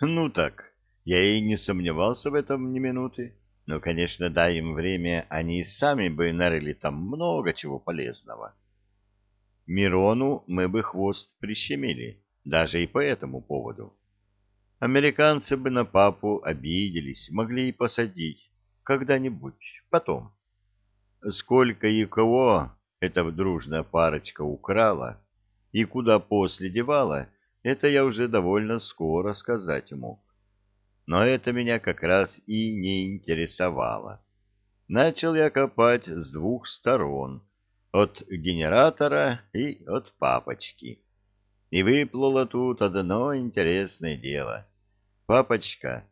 Ну так, я и не сомневался в этом ни минуты. Но, конечно, дай им время, они и сами бы нарыли там много чего полезного. Мирону мы бы хвост прищемили, даже и по этому поводу. Американцы бы на папу обиделись, могли и посадить когда-нибудь, потом. Сколько и кого эта дружная парочка украла и куда после девала, это я уже довольно скоро сказать мог. Но это меня как раз и не интересовало. Начал я копать с двух сторон, от генератора и от папочки. И выплыло тут одно интересное дело. Папочка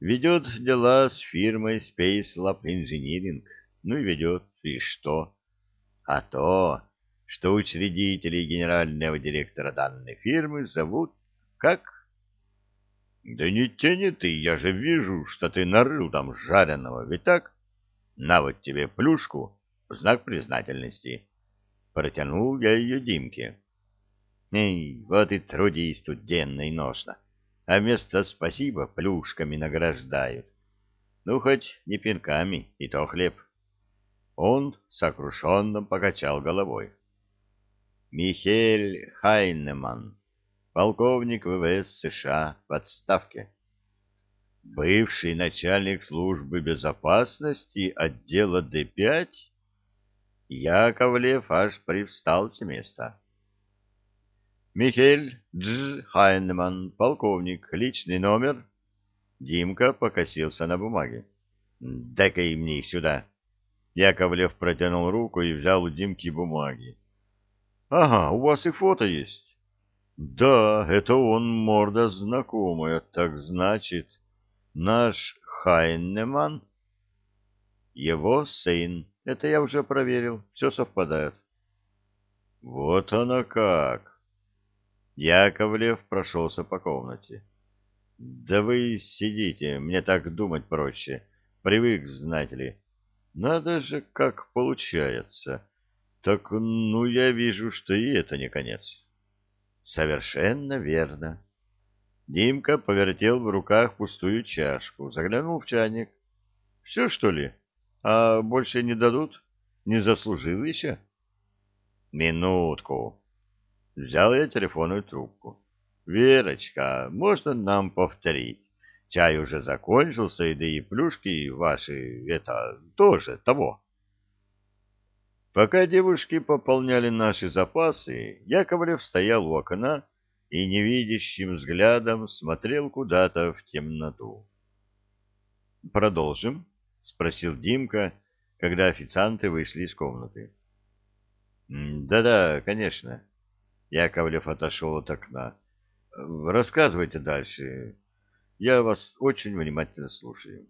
ведет дела с фирмой Space Lab Engineering. Ну и ведет, и что? А то, что учредителей генерального директора данной фирмы зовут как? Да не тяни ты, я же вижу, что ты нарыл там жареного, ведь так? На вот тебе плюшку в знак признательности. Протянул я ее Димке. Эй, вот и трудись тут денно и ношно, а вместо спасибо плюшками награждают. Ну, хоть не пинками, и то хлеб. Он сокрушенно покачал головой. Михель Хайнеман, полковник ВВС США в отставке. Бывший начальник службы безопасности отдела Д-5? Яковлев аж привстал с места. Михель Дж. Хайнеман, полковник, личный номер. Димка покосился на бумаге. Дай-ка и мне сюда. Яковлев протянул руку и взял у Димки бумаги. Ага, у вас и фото есть. Да, это он, морда знакомая. Так значит, наш Хайнеман? Его сын. Это я уже проверил. Все совпадает. Вот оно как. Яковлев прошелся по комнате. Да вы сидите, мне так думать проще. Привык, знаете ли. Надо же, как получается. Так, ну, я вижу, что и это не конец. Совершенно верно. Димка повертел в руках пустую чашку, заглянул в чайник. Все, что ли? А больше не дадут? Не заслужил еще? Минутку. Взял я телефонную трубку. Верочка, можно нам повторить? Чай уже закончился, да и плюшки ваши, это, тоже того. Пока девушки пополняли наши запасы, Яковлев стоял у окна и невидящим взглядом смотрел куда-то в темноту. «Продолжим?» — спросил Димка, когда официанты вышли из комнаты. «Да-да, конечно». Яковлев отошел от окна. «Рассказывайте дальше. Я вас очень внимательно слушаю».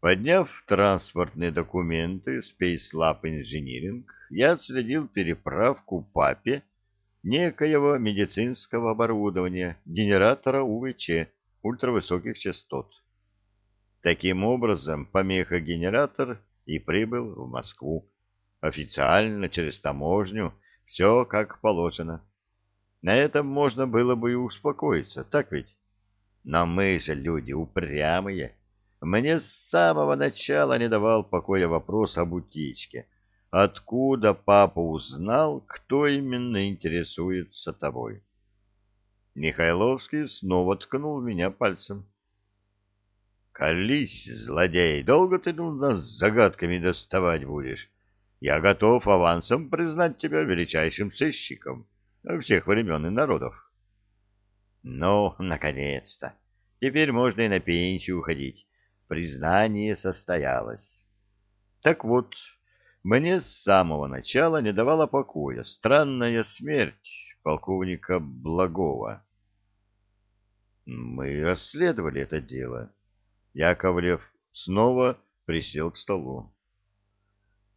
Подняв транспортные документы Space Lab Engineering, я отследил переправку папе некоего медицинского оборудования, генератора УВЧ ультравысоких частот. Таким образом, помеха-генератор и прибыл в Москву. Официально, через таможню, все как положено. На этом можно было бы и успокоиться, так ведь? Но мы же люди упрямые мне с самого начала не давал покоя вопрос об утечке. Откуда папа узнал, кто именно интересуется тобой? Михайловский снова ткнул меня пальцем. «Колись, злодей, долго ты ну, нас загадками доставать будешь? Я готов авансом признать тебя величайшим сыщиком всех времен и народов». «Ну, наконец-то! Теперь можно и на пенсию уходить признание состоялось. Так вот, мне с самого начала не давала покоя странная смерть полковника Благова. Мы расследовали это дело. Яковлев снова присел к столу.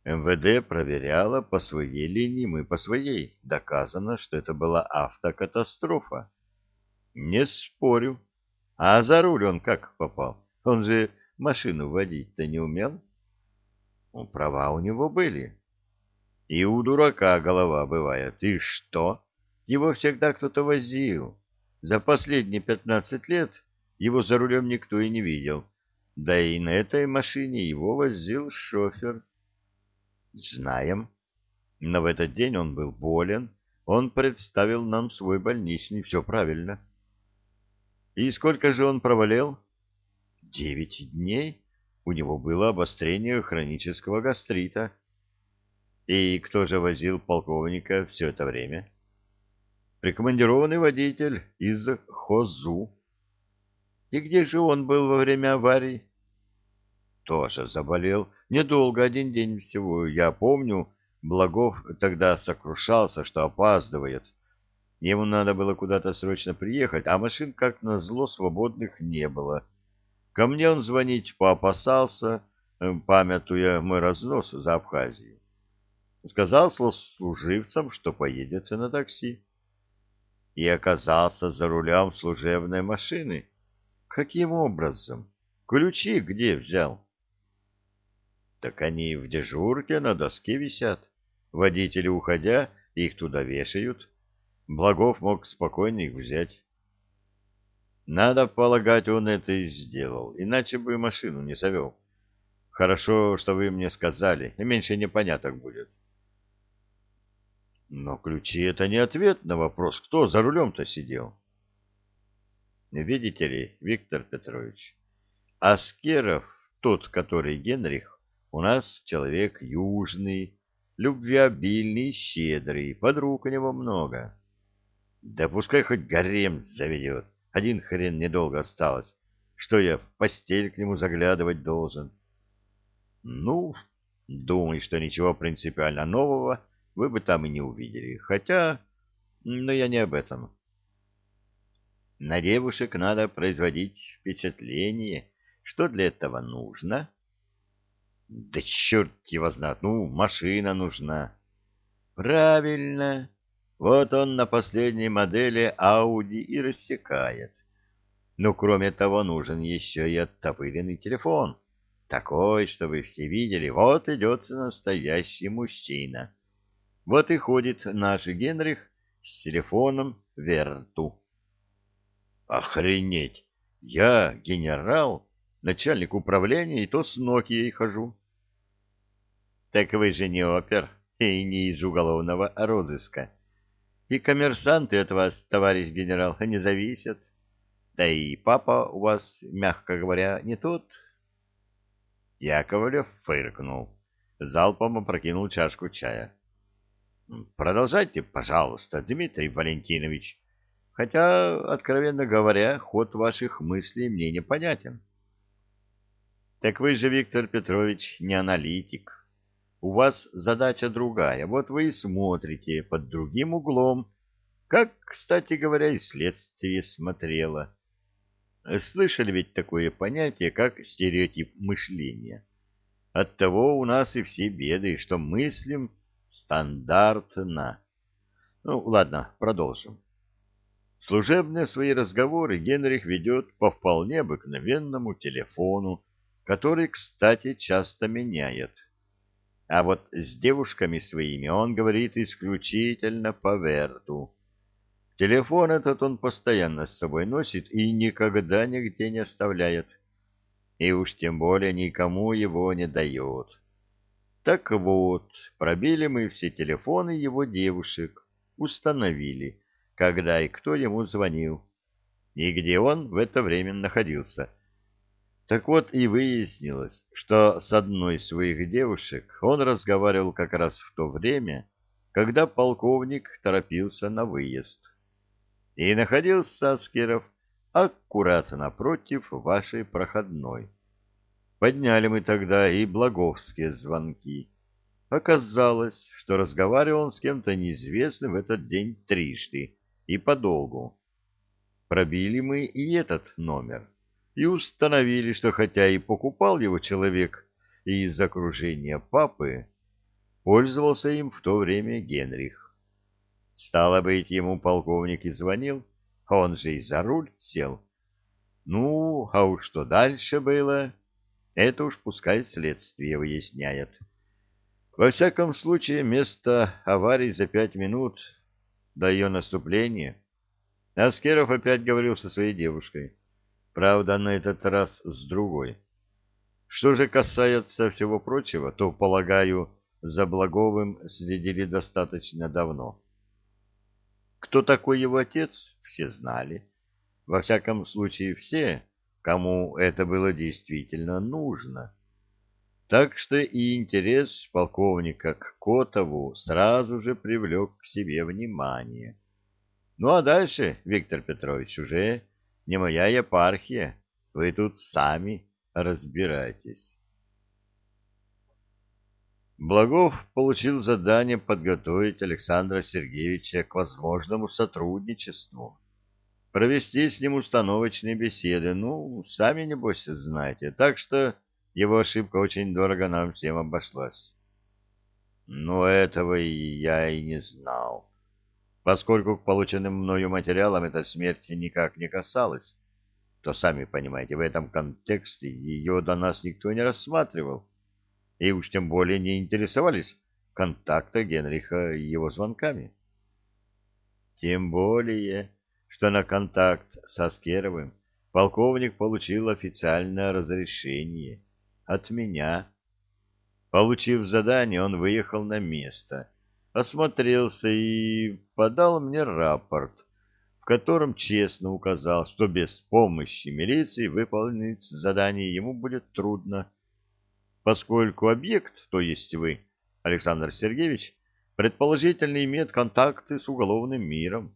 МВД проверяла по своей линии, мы по своей. Доказано, что это была автокатастрофа. Не спорю. А за руль он как попал? Он же машину водить-то не умел? Права у него были. И у дурака голова бывает. И что? Его всегда кто-то возил. За последние пятнадцать лет его за рулем никто и не видел. Да и на этой машине его возил шофер. Знаем. Но в этот день он был болен. Он представил нам свой больничный. Все правильно. И сколько же он провалил? Девять дней. У него было обострение хронического гастрита. И кто же возил полковника все это время? Прикомандированный водитель из Хозу. И где же он был во время аварии? Тоже заболел. Недолго, один день всего. Я помню, Благов тогда сокрушался, что опаздывает. Ему надо было куда-то срочно приехать, а машин, как назло, свободных не было. Ко мне он звонить поопасался, э, памятуя мой разнос за Абхазию. Сказал служивцам, что поедет на такси. И оказался за рулем служебной машины. Каким образом? Ключи где взял? Так они в дежурке на доске висят. Водители, уходя, их туда вешают. Благов мог спокойно их взять. Надо полагать, он это и сделал, иначе бы машину не завел. Хорошо, что вы мне сказали, меньше непоняток будет. Но ключи — это не ответ на вопрос, кто за рулем-то сидел. Видите ли, Виктор Петрович, Аскеров, тот, который Генрих, у нас человек южный, любвеобильный, щедрый, подруг у него много. Да пускай хоть гарем заведет. Один хрен недолго осталось. Что я в постель к нему заглядывать должен? Ну, думаю, что ничего принципиально нового вы бы там и не увидели. Хотя, но я не об этом. На девушек надо производить впечатление. Что для этого нужно? Да черт его знает. Ну, машина нужна. Правильно. Вот он на последней модели Audi и рассекает. Но кроме того нужен еще и оттопыренный телефон. Такой, чтобы все видели, вот идет настоящий мужчина. Вот и ходит наш Генрих с телефоном Верту. Охренеть! Я генерал, начальник управления, и то с Нокией хожу. Так вы же не опер и не из уголовного розыска. И коммерсанты от вас, товарищ генерал, не зависят. Да и папа у вас, мягко говоря, не тот. Яковлев фыркнул. Залпом опрокинул чашку чая. Продолжайте, пожалуйста, Дмитрий Валентинович. Хотя, откровенно говоря, ход ваших мыслей мне непонятен. Так вы же, Виктор Петрович, не аналитик. У вас задача другая, вот вы и смотрите под другим углом, как, кстати говоря, и следствие смотрело. Слышали ведь такое понятие, как стереотип мышления? Оттого у нас и все беды, что мыслим стандартно. Ну, ладно, продолжим. Служебные свои разговоры Генрих ведет по вполне обыкновенному телефону, который, кстати, часто меняет. А вот с девушками своими он говорит исключительно по верту. Телефон этот он постоянно с собой носит и никогда нигде не оставляет. И уж тем более никому его не дает. Так вот, пробили мы все телефоны его девушек, установили, когда и кто ему звонил, и где он в это время находился — так вот и выяснилось, что с одной из своих девушек он разговаривал как раз в то время, когда полковник торопился на выезд. И находился Аскеров аккуратно напротив вашей проходной. Подняли мы тогда и благовские звонки. Оказалось, что разговаривал он с кем-то неизвестным в этот день трижды и подолгу. Пробили мы и этот номер и установили, что хотя и покупал его человек из окружения папы, пользовался им в то время Генрих. Стало быть, ему полковник и звонил, а он же и за руль сел. Ну, а уж что дальше было, это уж пускай следствие выясняет. Во всяком случае, место аварии за пять минут до ее наступления Аскеров опять говорил со своей девушкой. Правда, на этот раз с другой. Что же касается всего прочего, то, полагаю, за Благовым следили достаточно давно. Кто такой его отец, все знали. Во всяком случае, все, кому это было действительно нужно. Так что и интерес полковника к Котову сразу же привлек к себе внимание. Ну а дальше, Виктор Петрович, уже не моя епархия, вы тут сами разбирайтесь. Благов получил задание подготовить Александра Сергеевича к возможному сотрудничеству. Провести с ним установочные беседы, ну, сами, небось, знаете, так что его ошибка очень дорого нам всем обошлась. Но этого и я и не знал, поскольку к полученным мною материалам эта смерть никак не касалась, то, сами понимаете, в этом контексте ее до нас никто не рассматривал, и уж тем более не интересовались контакта Генриха и его звонками. Тем более, что на контакт со Скеровым полковник получил официальное разрешение от меня. Получив задание, он выехал на место, осмотрелся и подал мне рапорт, в котором честно указал, что без помощи милиции выполнить задание ему будет трудно, поскольку объект, то есть вы, Александр Сергеевич, предположительно имеет контакты с уголовным миром.